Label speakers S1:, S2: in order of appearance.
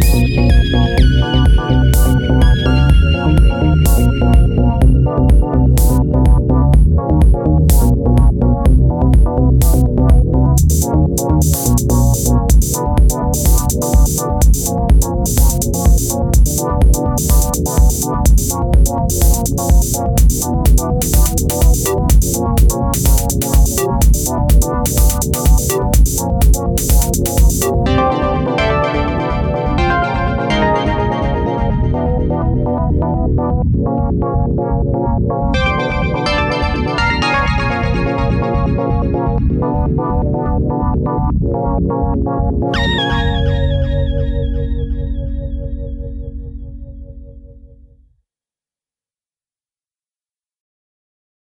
S1: Peace.
S2: Thank you.